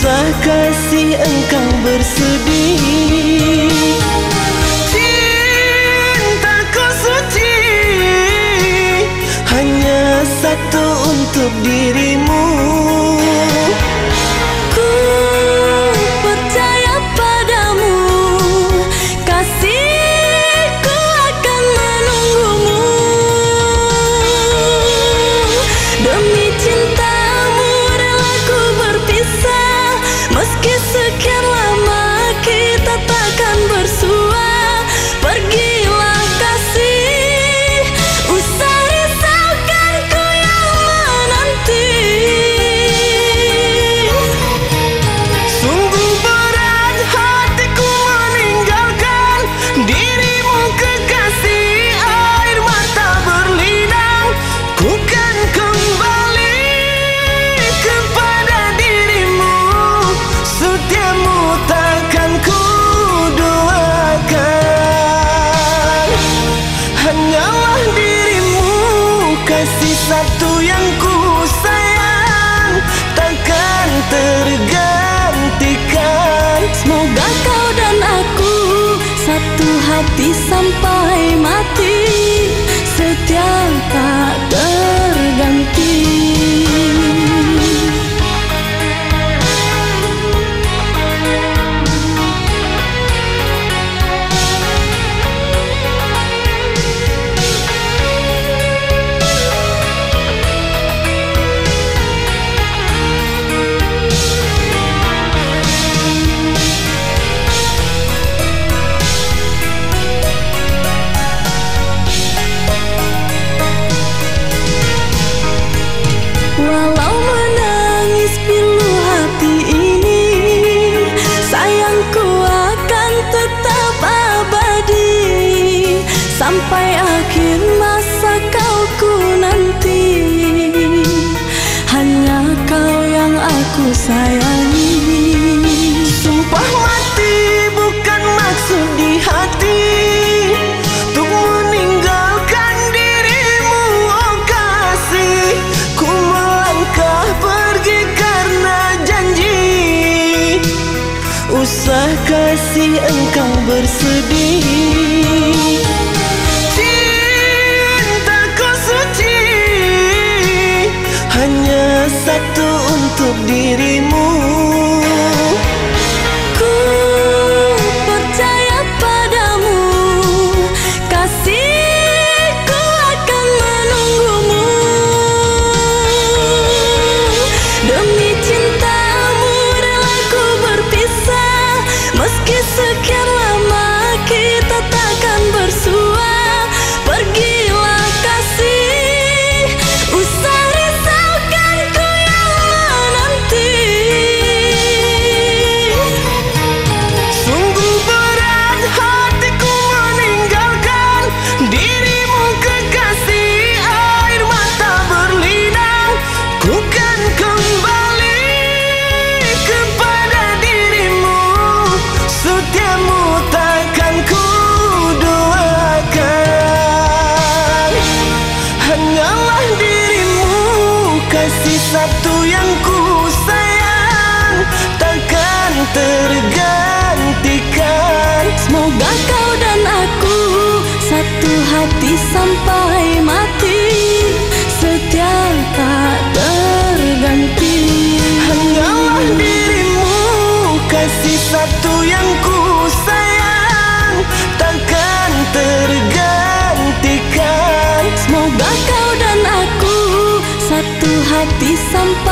Usah kasih engkau bersedih. Cintaku suci. Hanya satu untuk dirimu. hati sampah kasih engkau bersedih. Cintaku suci Hanya satu untuk diri. hati sampai mati. Setia tak terganti. Hanyalah dirimu kasih satu yang ku sayang. Takkan tergantikan. Semoga kau dan aku satu hati sampai